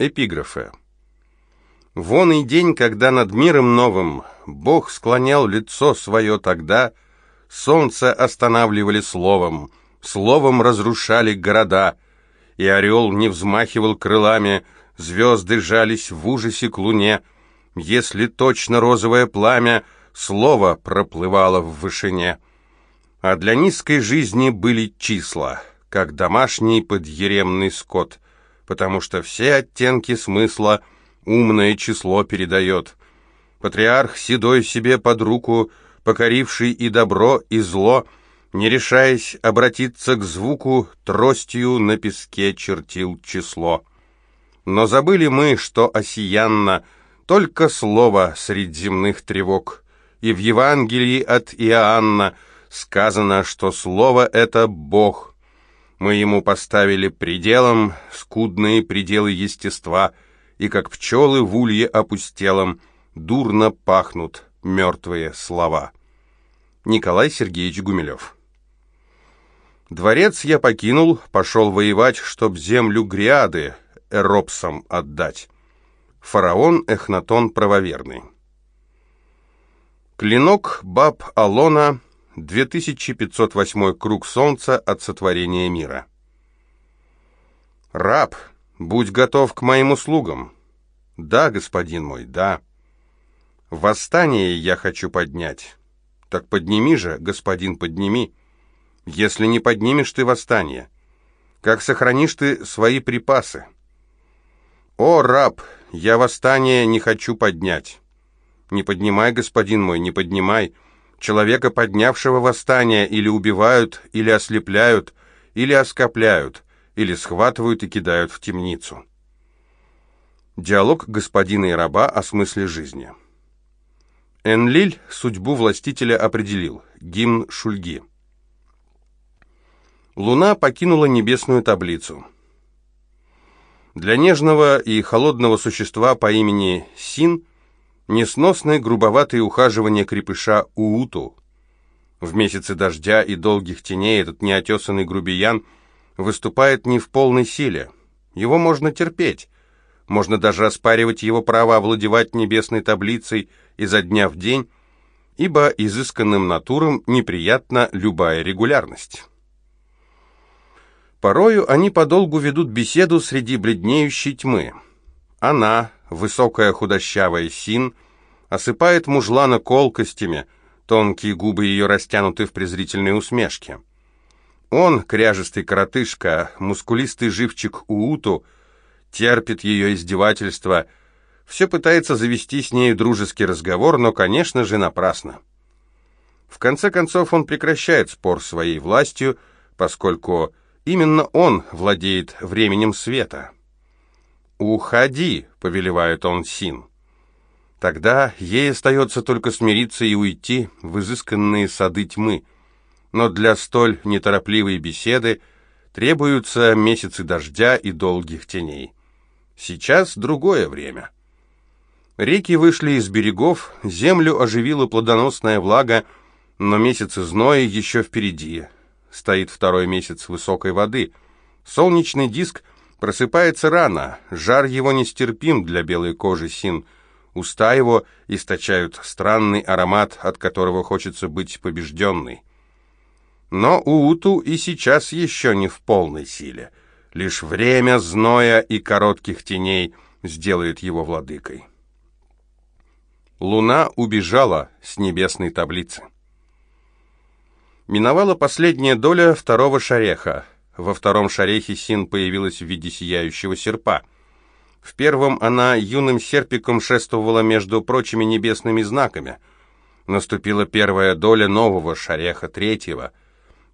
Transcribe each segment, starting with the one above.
Эпиграфы. Вон и день, когда над миром новым Бог склонял лицо свое тогда, Солнце останавливали словом, Словом разрушали города, И орел не взмахивал крылами, Звезды жались в ужасе к луне, Если точно розовое пламя Слово проплывало в вышине. А для низкой жизни были числа, Как домашний подъеремный скот, Потому что все оттенки смысла — умное число передает. Патриарх седой себе под руку, покоривший и добро, и зло, не решаясь обратиться к звуку, тростью на песке чертил число. Но забыли мы, что осиянно только слово средь земных тревог, и в Евангелии от Иоанна сказано, что слово — это Бог. Мы ему поставили пределом скудные пределы естества — и как пчелы в улье опустелом дурно пахнут мертвые слова. Николай Сергеевич Гумилев Дворец я покинул, пошел воевать, чтоб землю Гриады Эропсам отдать. Фараон Эхнатон правоверный. Клинок баб Алона, 2508 круг солнца от сотворения мира. Раб, «Будь готов к моим услугам». «Да, господин мой, да». «Восстание я хочу поднять». «Так подними же, господин, подними». «Если не поднимешь ты восстание, как сохранишь ты свои припасы?» «О, раб, я восстание не хочу поднять». «Не поднимай, господин мой, не поднимай. Человека, поднявшего восстание, или убивают, или ослепляют, или оскопляют» или схватывают и кидают в темницу. Диалог господина и раба о смысле жизни. Энлиль судьбу властителя определил. Гимн Шульги. Луна покинула небесную таблицу. Для нежного и холодного существа по имени Син несносное грубоватое ухаживание крепыша Ууту. В месяцы дождя и долгих теней этот неотесанный грубиян – выступает не в полной силе. Его можно терпеть. Можно даже оспаривать его право овладевать небесной таблицей изо дня в день, ибо изысканным натурам неприятна любая регулярность. Порою они подолгу ведут беседу среди бледнеющей тьмы. Она, высокая худощавая Син, осыпает мужлана колкостями, тонкие губы ее растянуты в презрительной усмешке. Он, кряжестый коротышка, мускулистый живчик Ууту, терпит ее издевательства, все пытается завести с ней дружеский разговор, но, конечно же, напрасно. В конце концов, он прекращает спор своей властью, поскольку именно он владеет временем света. «Уходи», — повелевает он Син. Тогда ей остается только смириться и уйти в изысканные сады тьмы — но для столь неторопливой беседы требуются месяцы дождя и долгих теней. Сейчас другое время. Реки вышли из берегов, землю оживила плодоносная влага, но месяцы зноя еще впереди. Стоит второй месяц высокой воды. Солнечный диск просыпается рано, жар его нестерпим для белой кожи син. Уста его источают странный аромат, от которого хочется быть побежденной. Но Ууту и сейчас еще не в полной силе. Лишь время зноя и коротких теней сделает его владыкой. Луна убежала с небесной таблицы. Миновала последняя доля второго шареха. Во втором шарехе Син появилась в виде сияющего серпа. В первом она юным серпиком шествовала между прочими небесными знаками. Наступила первая доля нового шареха, третьего —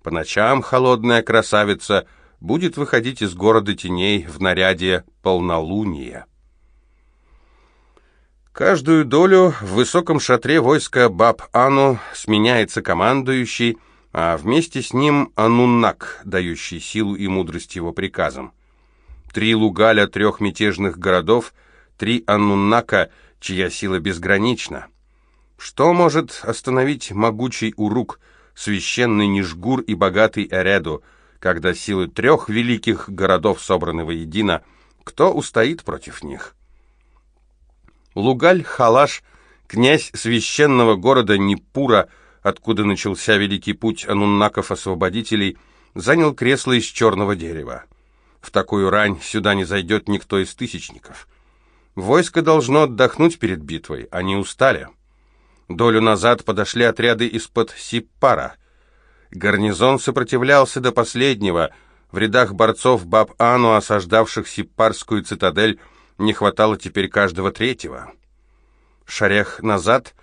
по ночам холодная красавица будет выходить из города теней в наряде полнолуния. Каждую долю в высоком шатре войска Баб-Ану сменяется командующий, а вместе с ним Ануннак, дающий силу и мудрость его приказам. Три лугаля трех мятежных городов, три Ануннака, чья сила безгранична. Что может остановить могучий Урук – священный Нижгур и богатый Эреду, когда силы трех великих городов собраны воедино, Кто устоит против них? Лугаль-Халаш, князь священного города Нипура, откуда начался великий путь ануннаков-освободителей, занял кресло из черного дерева. В такую рань сюда не зайдет никто из тысячников. Войско должно отдохнуть перед битвой, они устали. Долю назад подошли отряды из-под Сиппара. Гарнизон сопротивлялся до последнего. В рядах борцов Баб-Ану, осаждавших Сиппарскую цитадель, не хватало теперь каждого третьего. Шарех назад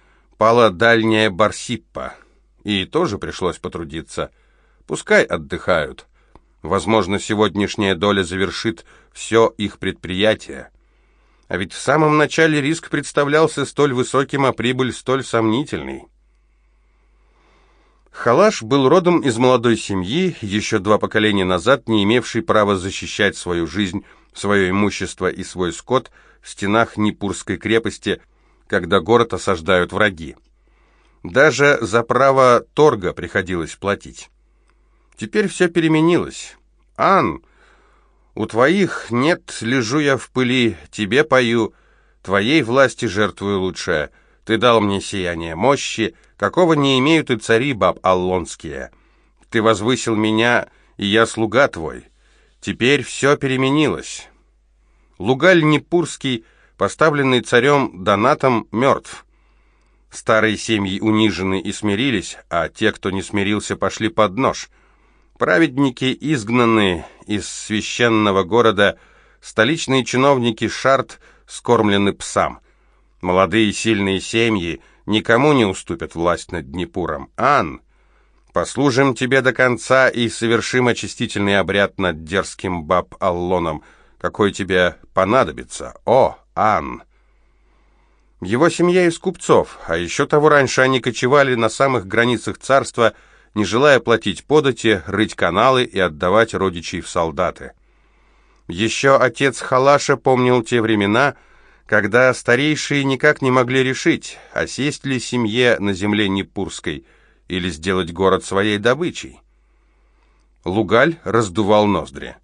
пала дальняя Барсиппа, и тоже пришлось потрудиться. Пускай отдыхают. Возможно, сегодняшняя доля завершит все их предприятие. А ведь в самом начале риск представлялся столь высоким, а прибыль столь сомнительной. Халаш был родом из молодой семьи, еще два поколения назад не имевший права защищать свою жизнь, свое имущество и свой скот в стенах Нипурской крепости, когда город осаждают враги. Даже за право торга приходилось платить. Теперь все переменилось. Ан, у твоих нет, лежу я в пыли, тебе пою, твоей власти жертвую лучшее. Ты дал мне сияние мощи, какого не имеют и цари баб аллонские. Ты возвысил меня, и я слуга твой. Теперь все переменилось. Лугаль Непурский, поставленный царем Донатом, мертв. Старые семьи унижены и смирились, а те, кто не смирился, пошли под нож — Праведники изгнаны из священного города, столичные чиновники Шарт скормлены псам. Молодые сильные семьи никому не уступят власть над Днепуром. Ан, послужим тебе до конца и совершим очистительный обряд над дерзким баб-аллоном, какой тебе понадобится. О, Ан! Его семья из купцов, а еще того раньше они кочевали на самых границах царства – не желая платить подати, рыть каналы и отдавать родичей в солдаты. Еще отец Халаша помнил те времена, когда старейшие никак не могли решить, осесть ли семье на земле Непурской или сделать город своей добычей. Лугаль раздувал ноздри.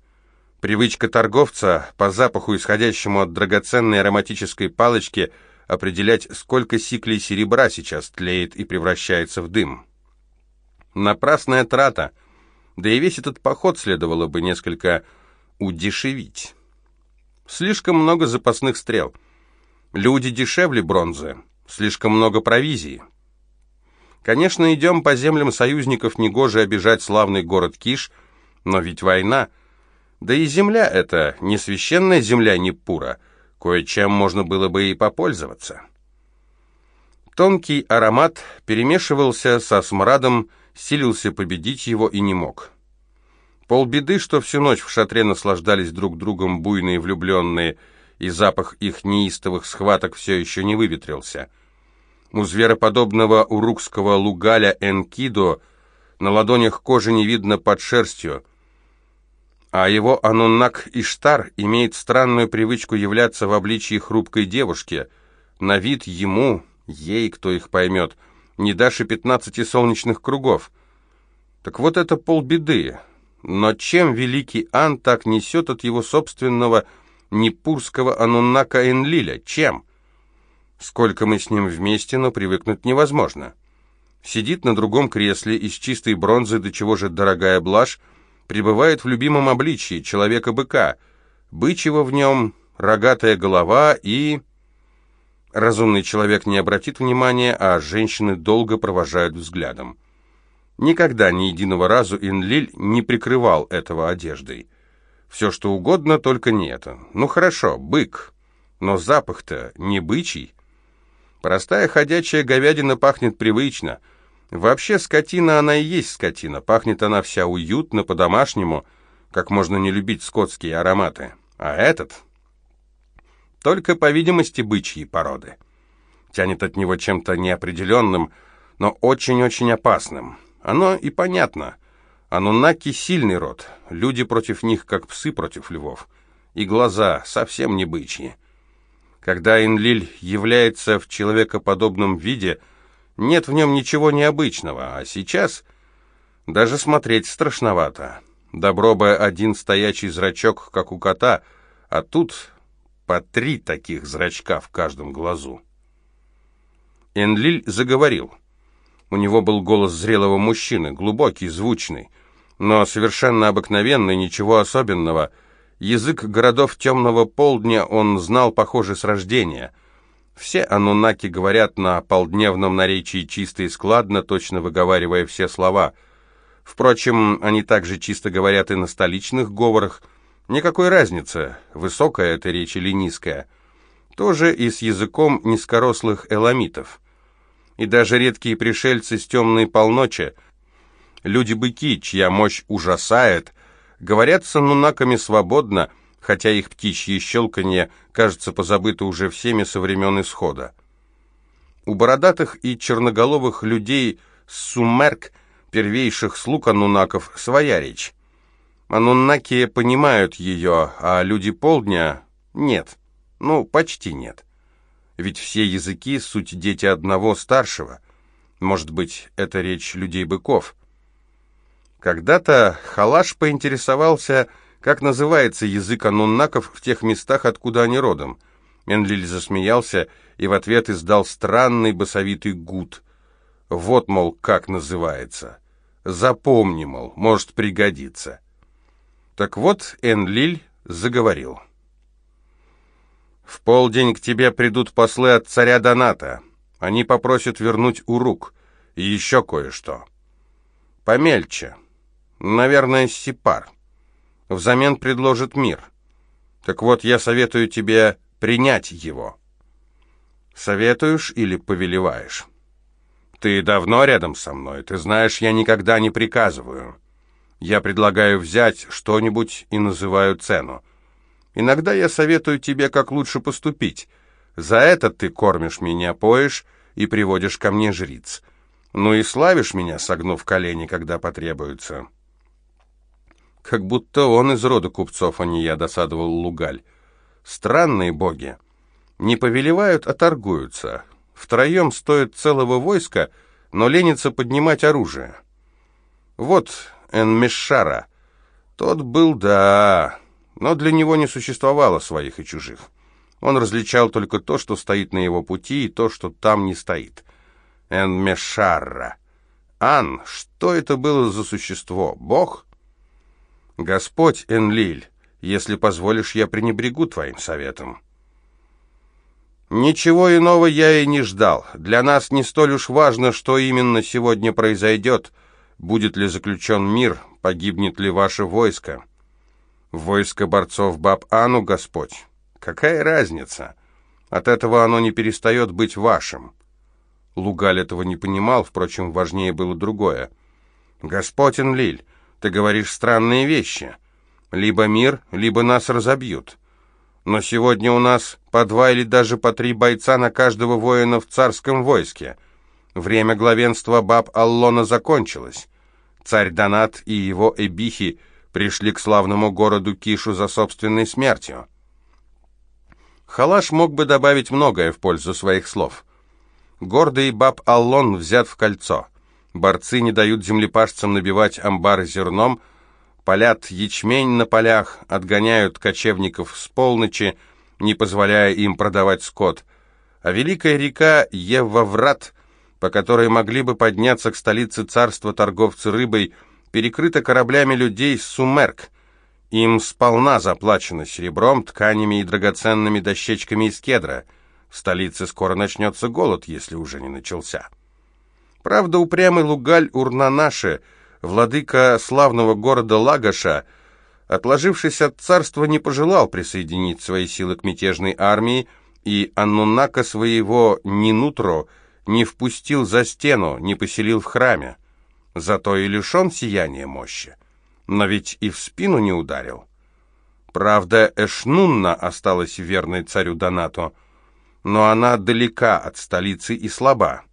Привычка торговца, по запаху, исходящему от драгоценной ароматической палочки, определять, сколько сиклей серебра сейчас тлеет и превращается в дым. Напрасная трата. Да и весь этот поход следовало бы несколько удешевить. Слишком много запасных стрел. Люди дешевле бронзы. Слишком много провизии. Конечно, идем по землям союзников, негоже обижать славный город Киш, но ведь война. Да и земля эта, не священная земля Непура, кое-чем можно было бы и попользоваться. Тонкий аромат перемешивался со смрадом силился победить его и не мог. Полбеды, что всю ночь в шатре наслаждались друг другом буйные влюбленные, и запах их неистовых схваток все еще не выветрился. У звероподобного урукского лугаля Энкидо на ладонях кожи не видно под шерстью, а его Ануннак Иштар имеет странную привычку являться в обличии хрупкой девушки. На вид ему, ей, кто их поймет, — не дашь и пятнадцати солнечных кругов. Так вот это полбеды. Но чем великий Ан так несет от его собственного непурского Ануннака Энлиля? Чем? Сколько мы с ним вместе, но привыкнуть невозможно. Сидит на другом кресле из чистой бронзы, до чего же дорогая блажь, пребывает в любимом обличии человека-быка. Бычьего в нем, рогатая голова и... Разумный человек не обратит внимания, а женщины долго провожают взглядом. Никогда ни единого разу Инлиль не прикрывал этого одеждой. Все что угодно, только не это. Ну хорошо, бык, но запах-то не бычий. Простая ходячая говядина пахнет привычно. Вообще скотина она и есть скотина. Пахнет она вся уютно, по-домашнему, как можно не любить скотские ароматы. А этот только, по видимости, бычьи породы. Тянет от него чем-то неопределенным, но очень-очень опасным. Оно и понятно. Анунаки — сильный род, люди против них, как псы против львов. И глаза совсем не бычьи. Когда Энлиль является в человекоподобном виде, нет в нем ничего необычного, а сейчас даже смотреть страшновато. Добро бы один стоячий зрачок, как у кота — а тут по три таких зрачка в каждом глазу. Энлиль заговорил. У него был голос зрелого мужчины, глубокий, звучный, но совершенно обыкновенный, ничего особенного. Язык городов темного полдня он знал, похоже, с рождения. Все анунаки говорят на полдневном наречии чисто и складно, точно выговаривая все слова. Впрочем, они также чисто говорят и на столичных говорах. Никакой разницы, высокая эта речь или низкая. Тоже и с языком низкорослых эламитов и даже редкие пришельцы с темной полночи, люди-быки, чья мощь ужасает, говорят с анунаками свободно, хотя их птичье щелканье, кажется, позабыто уже всеми со времен исхода. У бородатых и черноголовых людей сумерк, первейших слуг анунаков, своя речь. Ануннаки понимают ее, а люди полдня — нет. Ну, почти нет ведь все языки — суть дети одного старшего. Может быть, это речь людей-быков. Когда-то Халаш поинтересовался, как называется язык ануннаков в тех местах, откуда они родом. Энлиль засмеялся и в ответ издал странный басовитый гуд. Вот, мол, как называется. Запомни, мол, может пригодиться. Так вот, Энлиль заговорил. В полдень к тебе придут послы от царя Доната. Они попросят вернуть урук и еще кое-что. Помельче. Наверное, сипар. Взамен предложит мир. Так вот, я советую тебе принять его. Советуешь или повелеваешь? Ты давно рядом со мной, ты знаешь, я никогда не приказываю. Я предлагаю взять что-нибудь и называю цену. Иногда я советую тебе, как лучше поступить. За это ты кормишь меня, поешь и приводишь ко мне жриц. Ну и славишь меня, согнув колени, когда потребуется». Как будто он из рода купцов, а не я, досадовал Лугаль. Странные боги. Не повелевают, а торгуются. Втроем стоит целого войска, но ленится поднимать оружие. Вот Энмешара. Тот был, да, но для него не существовало своих и чужих. Он различал только то, что стоит на его пути, и то, что там не стоит. Энмешарра. Ан, что это было за существо? Бог? Господь Энлиль, если позволишь, я пренебрегу твоим советом. Ничего иного я и не ждал. Для нас не столь уж важно, что именно сегодня произойдет. Будет ли заключен мир, погибнет ли ваше войско. Войско борцов Баб-Ану, Господь. Какая разница? От этого оно не перестает быть вашим. Лугаль этого не понимал, впрочем, важнее было другое. Господь Энлиль, ты говоришь странные вещи. Либо мир, либо нас разобьют. Но сегодня у нас по два или даже по три бойца на каждого воина в царском войске. Время главенства Баб-Аллона закончилось. Царь Донат и его эбихи пришли к славному городу Кишу за собственной смертью. Халаш мог бы добавить многое в пользу своих слов. Гордый баб Аллон взят в кольцо. Борцы не дают землепашцам набивать амбары зерном, полят ячмень на полях, отгоняют кочевников с полночи, не позволяя им продавать скот. А великая река Евваврат, по которой могли бы подняться к столице царства торговцы рыбой, перекрыта кораблями людей Сумерк. Им сполна заплачено серебром, тканями и драгоценными дощечками из кедра. В столице скоро начнется голод, если уже не начался. Правда, упрямый Лугаль Урнанаше, владыка славного города Лагаша, отложившись от царства, не пожелал присоединить свои силы к мятежной армии, и Аннунака своего Нинутро не впустил за стену, не поселил в храме зато и лишен сияния мощи. Но ведь и в спину не ударил. Правда, Эшнунна осталась верной царю Донату, но она далека от столицы и слаба.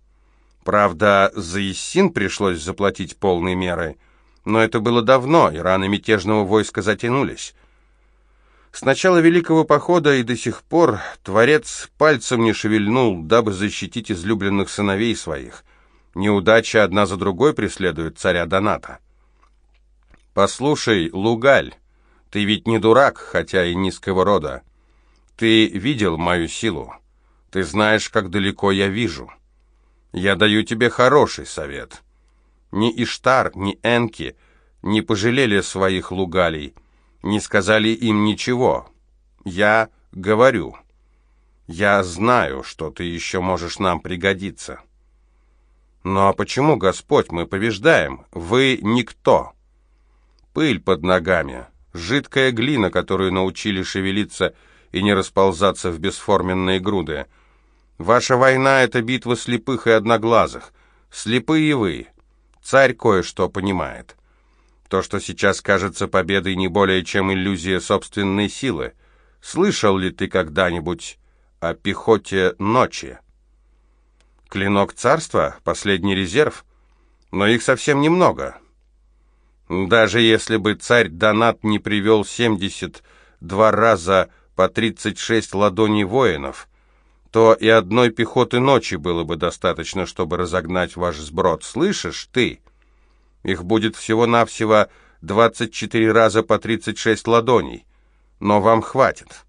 Правда, за Иссин пришлось заплатить полной мерой, но это было давно, и раны мятежного войска затянулись. С начала Великого Похода и до сих пор Творец пальцем не шевельнул, дабы защитить излюбленных сыновей своих — Неудачи одна за другой преследуют царя Доната. «Послушай, Лугаль, Ты ведь не дурак, хотя и низкого рода. Ты видел мою силу. Ты знаешь, как далеко я вижу. Я даю тебе хороший совет. Ни Иштар, ни Энки не пожалели своих лугалей, не сказали им ничего. Я говорю. Я знаю, что ты еще можешь нам пригодиться. Ну а почему, Господь, мы побеждаем? Вы никто. Пыль под ногами, жидкая глина, которую научили шевелиться и не расползаться в бесформенные груды. Ваша война — это битва слепых и одноглазых. Слепые вы. Царь кое-что понимает. То, что сейчас кажется победой, не более чем иллюзия собственной силы. Слышал ли ты когда-нибудь о пехоте ночи? Клинок царства — последний резерв, но их совсем немного. Даже если бы царь Донат не привел 72 раза по 36 ладоней воинов, то и одной пехоты ночи было бы достаточно, чтобы разогнать ваш сброд. Слышишь, ты? Их будет всего-навсего 24 раза по 36 ладоней, но вам хватит.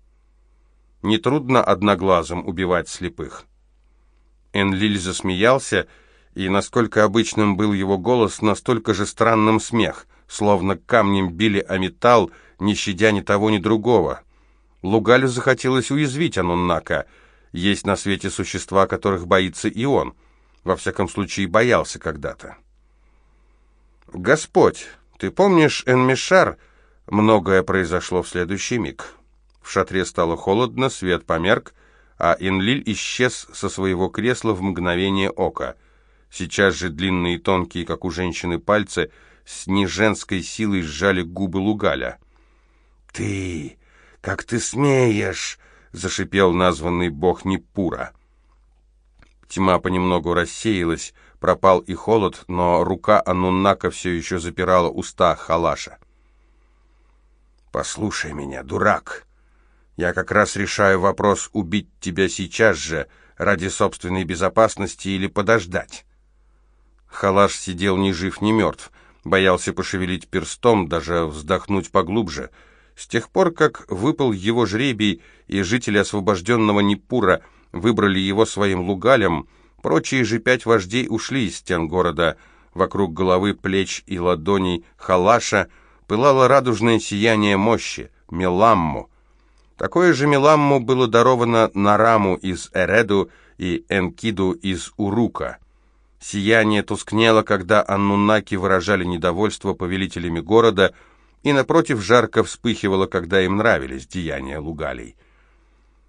Нетрудно одноглазым убивать слепых. Энлиль засмеялся, и насколько обычным был его голос, настолько же странным смех, словно камнем били о металл, не щадя ни того, ни другого. Лугалю захотелось уязвить Ануннака. Есть на свете существа, которых боится и он. Во всяком случае, боялся когда-то. «Господь, ты помнишь Энмишар?» Многое произошло в следующий миг. В шатре стало холодно, свет померк, а Энлиль исчез со своего кресла в мгновение ока. Сейчас же длинные тонкие, как у женщины, пальцы с неженской силой сжали губы Лугаля. «Ты! Как ты смеешь!» — зашипел названный бог Непура. Тьма понемногу рассеялась, пропал и холод, но рука Ануннака все еще запирала уста Халаша. «Послушай меня, дурак!» Я как раз решаю вопрос, убить тебя сейчас же, ради собственной безопасности или подождать. Халаш сидел ни жив, ни мертв, боялся пошевелить перстом, даже вздохнуть поглубже. С тех пор, как выпал его жребий, и жители освобожденного Непура выбрали его своим лугалем, прочие же пять вождей ушли из стен города. Вокруг головы, плеч и ладоней Халаша пылало радужное сияние мощи, Меламму, Такое же Меламму было даровано Нараму из Эреду и Энкиду из Урука. Сияние тускнело, когда аннунаки выражали недовольство повелителями города, и, напротив, жарко вспыхивало, когда им нравились деяния лугалей.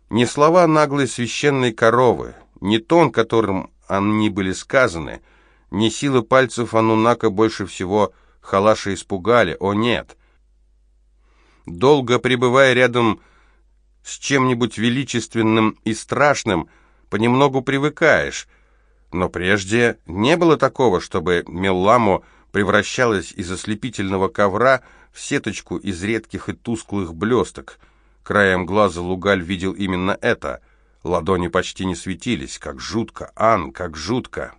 Не слова наглой священной коровы, не тон, которым они были сказаны, не силы пальцев Анунака больше всего Халаша испугали, о нет! Долго пребывая рядом с чем-нибудь величественным и страшным понемногу привыкаешь, но прежде не было такого, чтобы Мелламо превращалась из ослепительного ковра в сеточку из редких и тусклых блесток. Краем глаза Лугаль видел именно это. Ладони почти не светились. Как жутко, Ан, как жутко.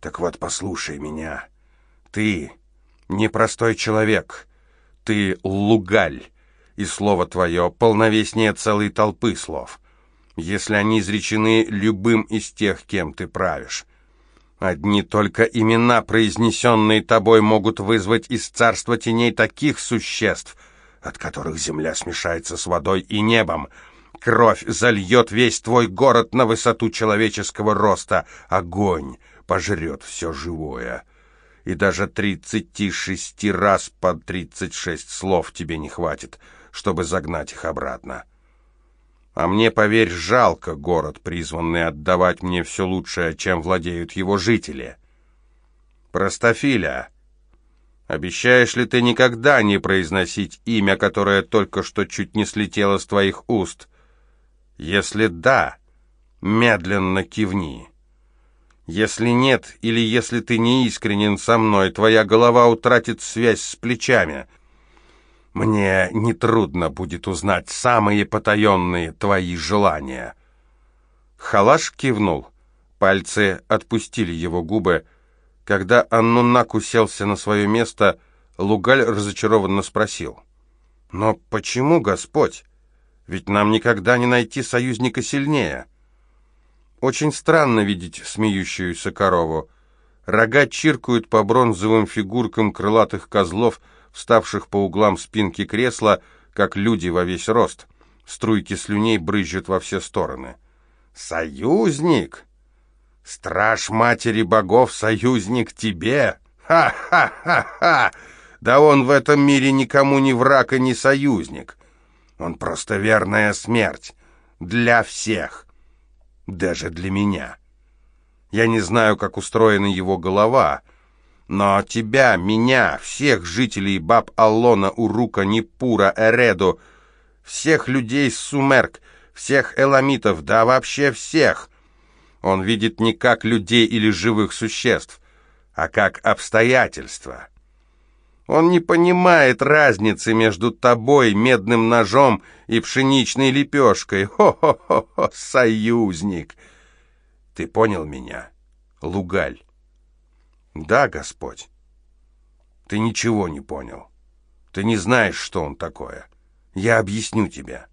«Так вот, послушай меня. Ты непростой человек. Ты Лугаль и слово твое полновеснее целой толпы слов, если они изречены любым из тех, кем ты правишь. Одни только имена, произнесенные тобой, могут вызвать из царства теней таких существ, от которых земля смешается с водой и небом. Кровь зальет весь твой город на высоту человеческого роста. Огонь пожрет все живое. И даже тридцати шести раз по тридцать шесть слов тебе не хватит — чтобы загнать их обратно. А мне, поверь, жалко город, призванный отдавать мне все лучшее, чем владеют его жители. Простофиля, обещаешь ли ты никогда не произносить имя, которое только что чуть не слетело с твоих уст? Если да, медленно кивни. Если нет, или если ты не искренен со мной, твоя голова утратит связь с плечами — мне нетрудно будет узнать самые потаенные твои желания». Халаш кивнул. Пальцы отпустили его губы. Когда Аннунак уселся на свое место, Лугаль разочарованно спросил. Но почему, Господь? Ведь нам никогда не найти союзника сильнее. Очень странно видеть смеющуюся корову. Рога чиркают по бронзовым фигуркам крылатых козлов, вставших по углам спинки кресла, как люди во весь рост. Струйки слюней брызжут во все стороны. «Союзник! Страж матери богов, союзник тебе! Ха-ха-ха-ха! Да он в этом мире никому не враг и не союзник. Он просто верная смерть. Для всех. Даже для меня. Я не знаю, как устроена его голова, но тебя, меня, всех жителей Баб Аллона, Урука, Непура, Эреду, всех людей Сумерк, всех эламитов, да вообще всех. Он видит не как людей или живых существ, а как обстоятельства. Он не понимает разницы между тобой, медным ножом и пшеничной лепешкой. Хо-хо-хо, союзник! Ты понял меня, Лугаль? Да, Господь. Ты ничего не понял. Ты не знаешь, что он такое. Я объясню тебе.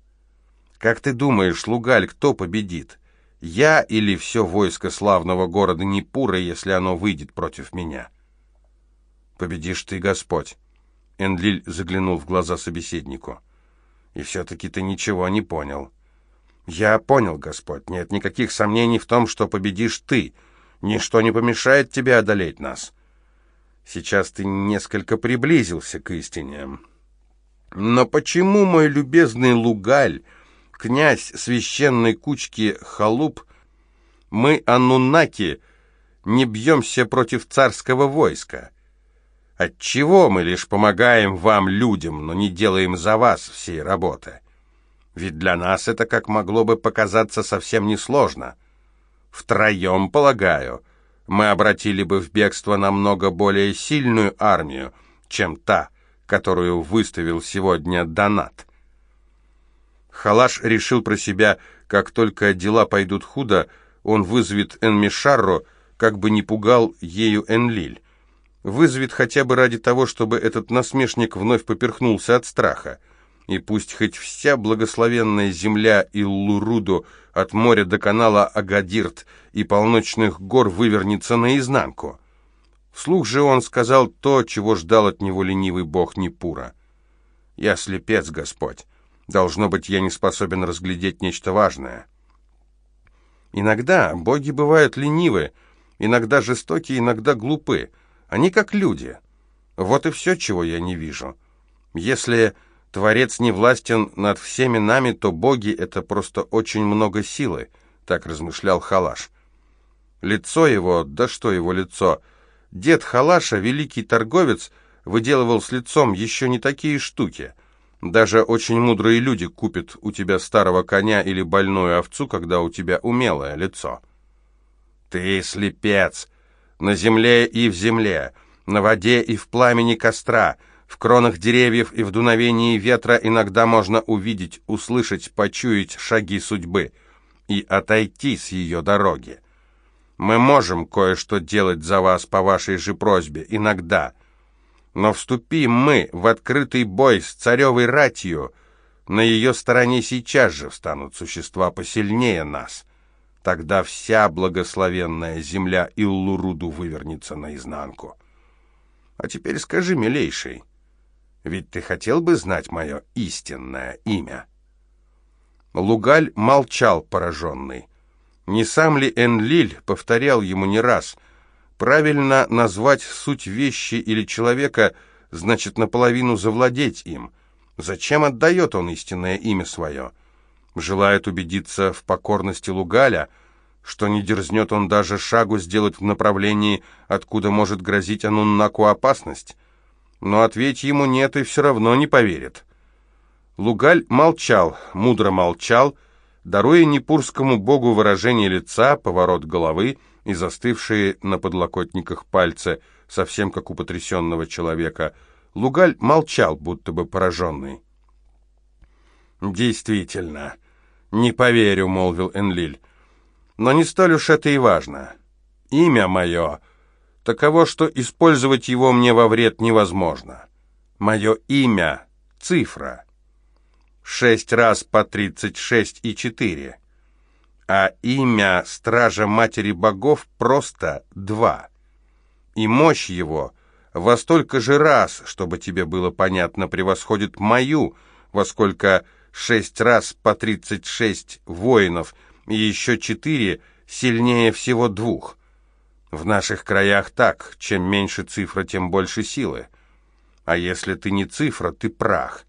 Как ты думаешь, Лугаль, кто победит? Я или все войско славного города Непура, если оно выйдет против меня?» победишь ты, Господь!» Энлиль заглянул в глаза собеседнику. «И все-таки ты ничего не понял». «Я понял, Господь. Нет никаких сомнений в том, что победишь ты. Ничто не помешает тебе одолеть нас. Сейчас ты несколько приблизился к истине. Но почему, мой любезный Лугаль, князь священной кучки халуп, мы, анунаки, не бьемся против царского войска?» Отчего мы лишь помогаем вам, людям, но не делаем за вас всей работы? Ведь для нас это, как могло бы показаться, совсем несложно. Втроем, полагаю, мы обратили бы в бегство намного более сильную армию, чем та, которую выставил сегодня Донат. Халаш решил про себя, как только дела пойдут худо, он вызовет Энмишарру, как бы не пугал ею Энлиль вызовет хотя бы ради того, чтобы этот насмешник вновь поперхнулся от страха. И пусть хоть вся благословенная земля Иллуруду от моря до канала Агадирт и полночных гор вывернется наизнанку. Вслух же он сказал то, чего ждал от него ленивый бог Непура. «Я слепец, Господь. Должно быть, я не способен разглядеть нечто важное». Иногда боги бывают ленивы, иногда жестоки, иногда глупы. Они как люди. Вот и все, чего я не вижу. Если Творец не властен над всеми нами, то боги — это просто очень много силы, — так размышлял Халаш. Лицо его, да что его лицо, дед Халаша, великий торговец, выделывал с лицом еще не такие штуки. Даже очень мудрые люди купят у тебя старого коня или больную овцу, когда у тебя умелое лицо. «Ты слепец!» на земле и в земле, на воде и в пламени костра, в кронах деревьев и в дуновении ветра иногда можно увидеть, услышать, почуять шаги судьбы и отойти с ее дороги. Мы можем кое-что делать за вас по вашей же просьбе, иногда. Но вступим мы в открытый бой с царевой ратью, на ее стороне сейчас же встанут существа посильнее нас — Тогда вся благословенная земля Иллуруду вывернется наизнанку. А теперь скажи, милейший, ведь ты хотел бы знать мое истинное имя?» Лугаль молчал, пораженный. Не сам ли Энлиль повторял ему не раз, правильно назвать суть вещи или человека значит наполовину завладеть им. Зачем отдает он истинное имя свое?» желает убедиться в покорности Лугаля, что не дерзнет он даже шагу сделать в направлении, откуда может грозить Ануннаку опасность. Но ответь ему нет и все равно не поверит. Лугаль молчал, мудро молчал, даруя непурскому богу выражение лица, поворот головы и застывшие на подлокотниках пальцы, совсем как у потрясенного человека. Лугаль молчал, будто бы пораженный. «Действительно», «Не поверю», — молвил Энлиль. «Но не столь уж это и важно. Имя мое таково, что использовать его мне во вред невозможно. Мое имя — цифра. Шесть раз по тридцать шесть и четыре. А имя Стража Матери Богов просто два. И мощь его во столько же раз, чтобы тебе было понятно, превосходит мою, во сколько шесть раз по тридцать шесть воинов и еще четыре сильнее всего двух. В наших краях так, чем меньше цифра, тем больше силы. А если ты не цифра, ты прах.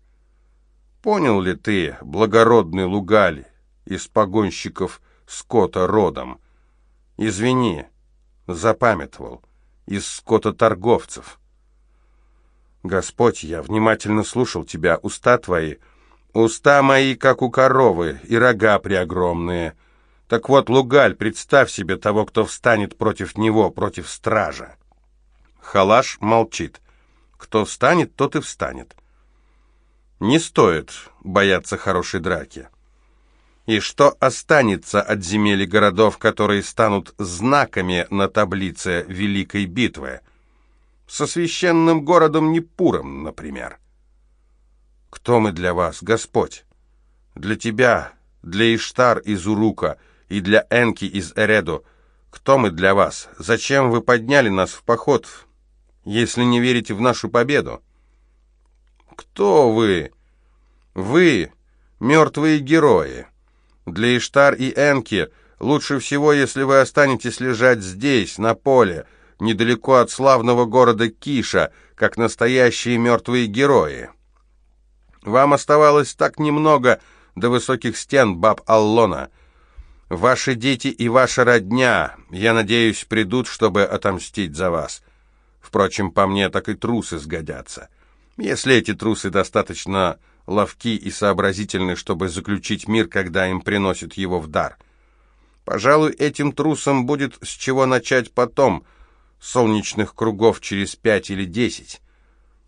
Понял ли ты, благородный Лугаль, из погонщиков скота родом? Извини, запамятовал, из скототорговцев. Господь, я внимательно слушал тебя, уста твои, уста мои, как у коровы, и рога преогромные. Так вот, Лугаль, представь себе того, кто встанет против него, против стража. Халаш молчит. Кто встанет, тот и встанет. Не стоит бояться хорошей драки. И что останется от земель и городов, которые станут знаками на таблице Великой битвы? Со священным городом Непуром, например. Кто мы для вас, Господь? Для тебя, для Иштар из Урука и для Энки из Эреду. Кто мы для вас? Зачем вы подняли нас в поход, если не верите в нашу победу? Кто вы? Вы, мертвые герои. Для Иштар и Энки лучше всего, если вы останетесь лежать здесь, на поле, недалеко от славного города Киша, как настоящие мертвые герои. Вам оставалось так немного до высоких стен баб Аллона. Ваши дети и ваша родня, я надеюсь, придут, чтобы отомстить за вас. Впрочем, по мне так и трусы сгодятся. Если эти трусы достаточно ловки и сообразительны, чтобы заключить мир, когда им приносят его в дар. Пожалуй, этим трусам будет с чего начать потом, солнечных кругов через пять или десять.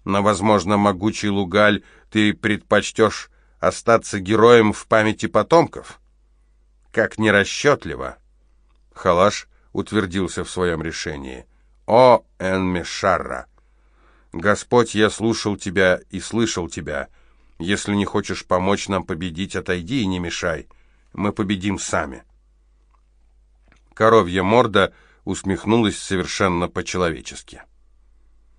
Но, возможно, могучий Лугаль, ты предпочтешь остаться героем в памяти потомков? Как нерасчетливо!» Халаш утвердился в своем решении. «О, Энмешарра! Господь, я слушал тебя и слышал тебя. Если не хочешь помочь нам победить, отойди и не мешай. Мы победим сами». Коровья морда усмехнулась совершенно по-человечески.